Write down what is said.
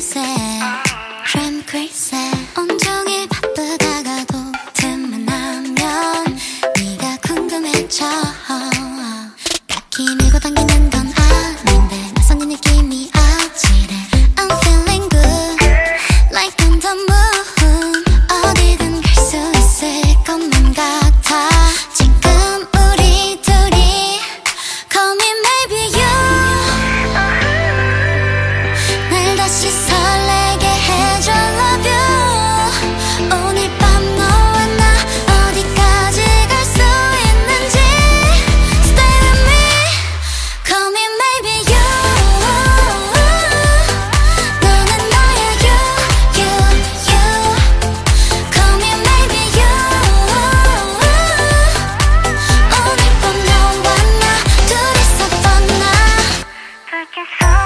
places. your soul.